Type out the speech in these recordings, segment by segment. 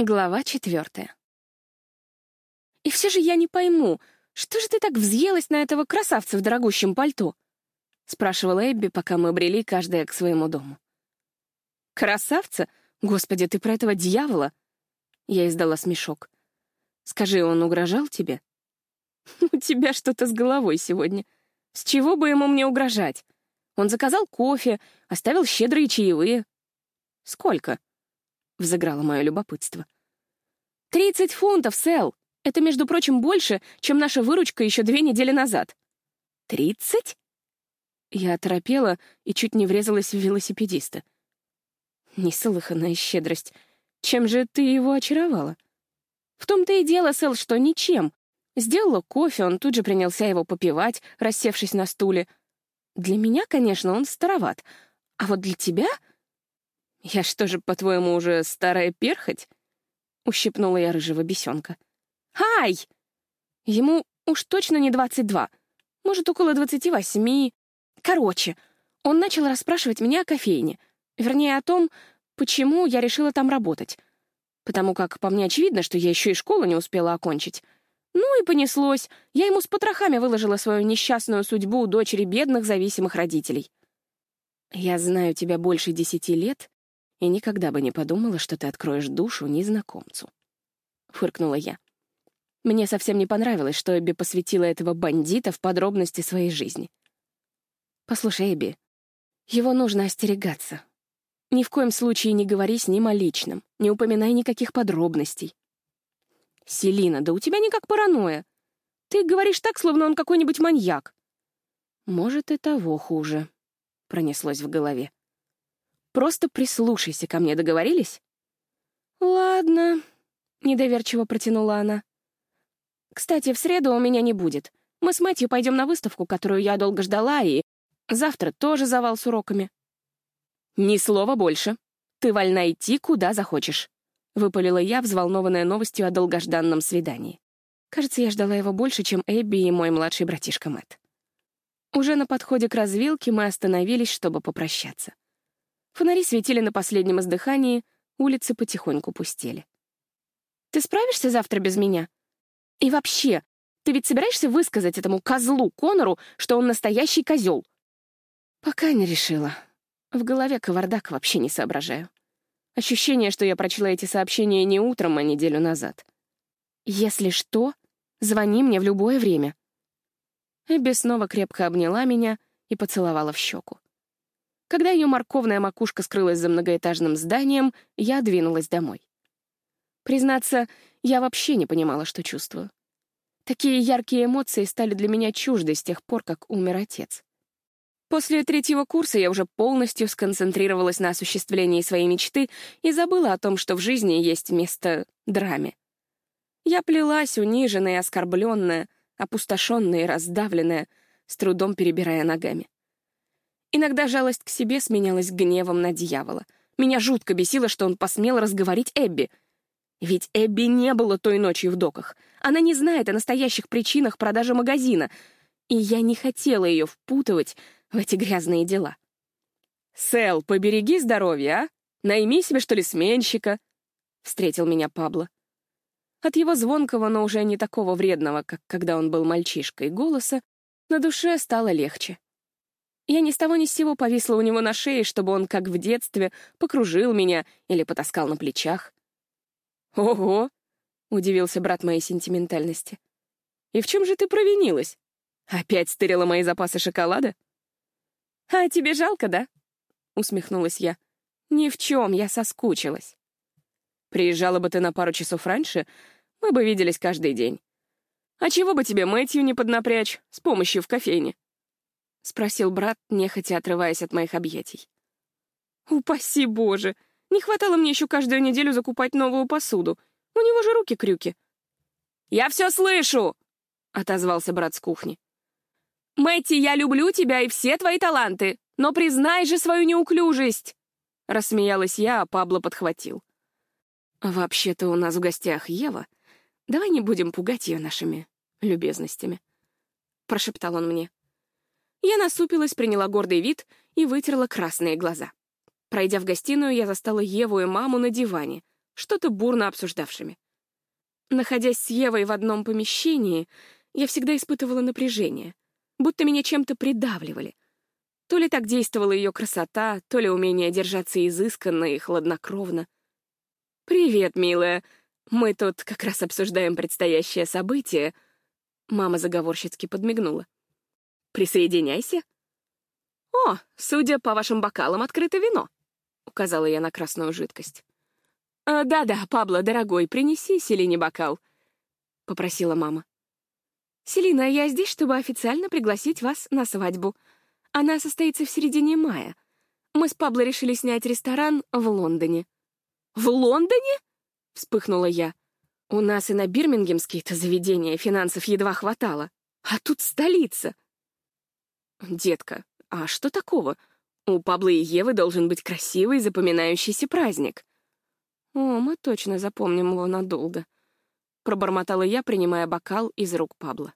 Глава четвертая. «И все же я не пойму, что же ты так взъелась на этого красавца в дорогущем пальто?» — спрашивала Эбби, пока мы брели каждая к своему дому. «Красавца? Господи, ты про этого дьявола?» Я издала смешок. «Скажи, он угрожал тебе?» «У тебя что-то с головой сегодня. С чего бы ему мне угрожать? Он заказал кофе, оставил щедрые чаевые». «Сколько?» — взыграло мое любопытство. «Тридцать фунтов, Сэл! Это, между прочим, больше, чем наша выручка еще две недели назад». «Тридцать?» Я оторопела и чуть не врезалась в велосипедиста. Неслыханная щедрость. Чем же ты его очаровала? В том-то и дело, Сэл, что ничем. Сделала кофе, он тут же принялся его попивать, рассевшись на стуле. Для меня, конечно, он староват. А вот для тебя «Я что же, по-твоему, уже старая перхоть?» — ущипнула я рыжего бесенка. «Ай!» Ему уж точно не двадцать два, может, около двадцати восьми. Короче, он начал расспрашивать меня о кофейне, вернее, о том, почему я решила там работать. Потому как по мне очевидно, что я еще и школу не успела окончить. Ну и понеслось. Я ему с потрохами выложила свою несчастную судьбу дочери бедных зависимых родителей. «Я знаю тебя больше десяти лет и никогда бы не подумала, что ты откроешь душу незнакомцу. Фыркнула я. Мне совсем не понравилось, что Эбби посвятила этого бандита в подробности своей жизни. Послушай, Эбби, его нужно остерегаться. Ни в коем случае не говори с ним о личном, не упоминай никаких подробностей. Селина, да у тебя никак паранойя. Ты говоришь так, словно он какой-нибудь маньяк. Может, и того хуже, — пронеслось в голове. Просто прислушайся ко мне, договорились?» «Ладно», — недоверчиво протянула она. «Кстати, в среду у меня не будет. Мы с Мэтью пойдем на выставку, которую я долго ждала, и завтра тоже завал с уроками». «Ни слова больше. Ты вольна идти, куда захочешь», — выпалила я, взволнованная новостью о долгожданном свидании. Кажется, я ждала его больше, чем Эбби и мой младший братишка Мэтт. Уже на подходе к развилке мы остановились, чтобы попрощаться. Фонари светили на последнем издыхании, улицы потихоньку пустели. «Ты справишься завтра без меня? И вообще, ты ведь собираешься высказать этому козлу Конору, что он настоящий козел?» «Пока не решила. В голове кавардак вообще не соображаю. Ощущение, что я прочла эти сообщения не утром, а неделю назад. Если что, звони мне в любое время». Эбби снова крепко обняла меня и поцеловала в щеку. Когда ее морковная макушка скрылась за многоэтажным зданием, я двинулась домой. Признаться, я вообще не понимала, что чувствую. Такие яркие эмоции стали для меня чужды с тех пор, как умер отец. После третьего курса я уже полностью сконцентрировалась на осуществлении своей мечты и забыла о том, что в жизни есть место драме. Я плелась, униженная, оскорбленная, опустошенная и раздавленная, с трудом перебирая ногами. Иногда жалость к себе сменялась гневом на дьявола. Меня жутко бесило, что он посмел разговорить Эбби. Ведь Эбби не было той ночью в доках. Она не знает о настоящих причинах продажи магазина, и я не хотела ее впутывать в эти грязные дела. «Сэл, побереги здоровье, а? Найми себе, что ли, сменщика?» — встретил меня Пабло. От его звонкого, но уже не такого вредного, как когда он был мальчишкой, голоса на душе стало легче. Я ни с того ни с сего повисла у него на шее, чтобы он, как в детстве, покружил меня или потаскал на плечах. «Ого!» — удивился брат моей сентиментальности. «И в чем же ты провинилась? Опять стырила мои запасы шоколада?» «А тебе жалко, да?» — усмехнулась я. «Ни в чем, я соскучилась». «Приезжала бы ты на пару часов раньше, мы бы виделись каждый день. А чего бы тебе Мэтью не поднапрячь с помощью в кофейне?» — спросил брат, нехотя отрываясь от моих объятий. «Упаси Боже! Не хватало мне еще каждую неделю закупать новую посуду. У него же руки-крюки». «Я все слышу!» — отозвался брат с кухни. «Мэтти, я люблю тебя и все твои таланты, но признай же свою неуклюжесть!» Рассмеялась я, а Пабло подхватил. «Вообще-то у нас в гостях Ева. Давай не будем пугать ее нашими любезностями», — прошептал он мне. Я насупилась, приняла гордый вид и вытерла красные глаза. Пройдя в гостиную, я застала Еву и маму на диване. что-то бурно обсуждавшими. Находясь с Евой в одном помещении, я всегда испытывала напряжение, будто меня чем-то придавливали. То ли так действовала ее красота, то ли умение держаться изысканно и хладнокровно. «Привет, милая. Мы тут как раз обсуждаем предстоящее событие». Мама заговорщицки подмигнула. «Присоединяйся». «О, судя по вашим бокалам, открыто вино», — указала я на красную жидкость. «Э, «Да-да, Пабло, дорогой, принеси Селине бокал», — попросила мама. «Селина, я здесь, чтобы официально пригласить вас на свадьбу. Она состоится в середине мая. Мы с Пабло решили снять ресторан в Лондоне». «В Лондоне?» — вспыхнула я. «У нас и на бирмингемские-то заведения финансов едва хватало. А тут столица». «Детка, а что такого? У Пабло и Евы должен быть красивый, запоминающийся праздник». «О, мы точно запомним его надолго», — пробормотала я, принимая бокал из рук Пабло.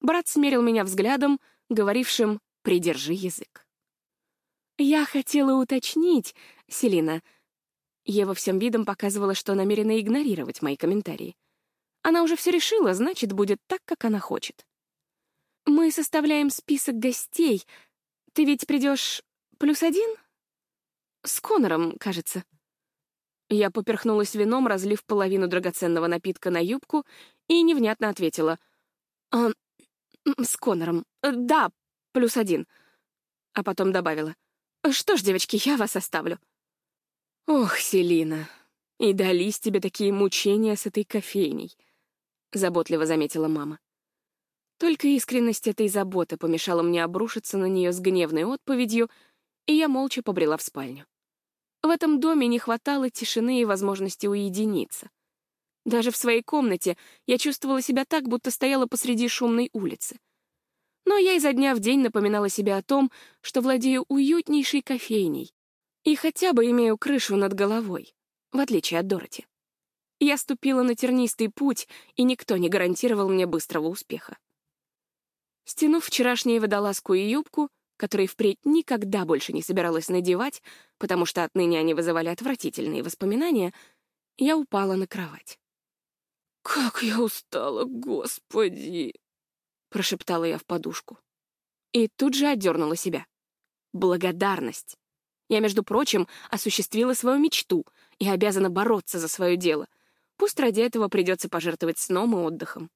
Брат смерил меня взглядом, говорившим «придержи язык». «Я хотела уточнить, Селина, Ева всем видом показывала, что намерена игнорировать мои комментарии. Она уже все решила, значит, будет так, как она хочет. «Мы составляем список гостей. Ты ведь придешь плюс один?» «С Конором, кажется». Я поперхнулась вином, разлив половину драгоценного напитка на юбку, и невнятно ответила. «А, «С Конором. Да, плюс один». А потом добавила. «Что ж, девочки, я вас оставлю». «Ох, Селина, и дались тебе такие мучения с этой кофейней», — заботливо заметила мама. Только искренность этой заботы помешала мне обрушиться на нее с гневной отповедью, и я молча побрела в спальню. В этом доме не хватало тишины и возможности уединиться. Даже в своей комнате я чувствовала себя так, будто стояла посреди шумной улицы. Но я изо дня в день напоминала себе о том, что владею уютнейшей кофейней, и хотя бы имею крышу над головой, в отличие от Дороти. Я ступила на тернистый путь, и никто не гарантировал мне быстрого успеха. Стянув вчерашнюю водолазку и юбку, которые впредь никогда больше не собиралась надевать, потому что отныне они вызывали отвратительные воспоминания, я упала на кровать. «Как я устала, господи!» — прошептала я в подушку. И тут же отдернула себя. Благодарность. Я, между прочим, осуществила свою мечту и обязана бороться за свое дело. Пусть ради этого придется пожертвовать сном и отдыхом.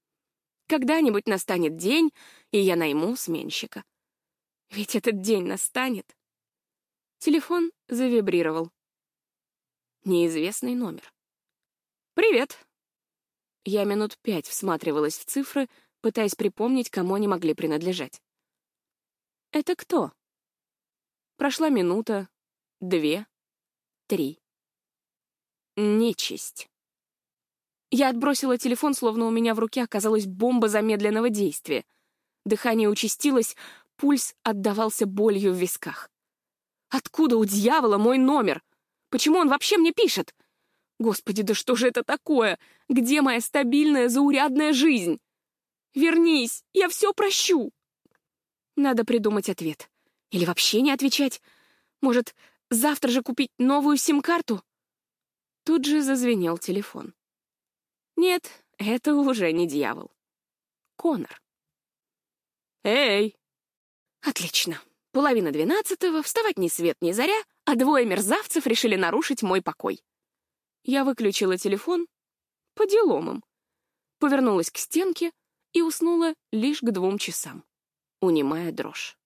Когда-нибудь настанет день, и я найму сменщика. Ведь этот день настанет. Телефон завибрировал. Неизвестный номер. «Привет!» Я минут пять всматривалась в цифры, пытаясь припомнить, кому они могли принадлежать. «Это кто?» Прошла минута, две, три. Нечисть. Я отбросила телефон, словно у меня в руке оказалась бомба замедленного действия. Дыхание участилось, пульс отдавался болью в висках. Откуда у дьявола мой номер? Почему он вообще мне пишет? Господи, да что же это такое? Где моя стабильная, заурядная жизнь? Вернись, я все прощу. Надо придумать ответ. Или вообще не отвечать. Может, завтра же купить новую сим-карту? Тут же зазвенел телефон. Нет, это уже не дьявол. Конор. «Эй!» Отлично. Половина двенадцатого, вставать ни свет ни заря, а двое мерзавцев решили нарушить мой покой. Я выключила телефон по деломам, повернулась к стенке и уснула лишь к двум часам, унимая дрожь.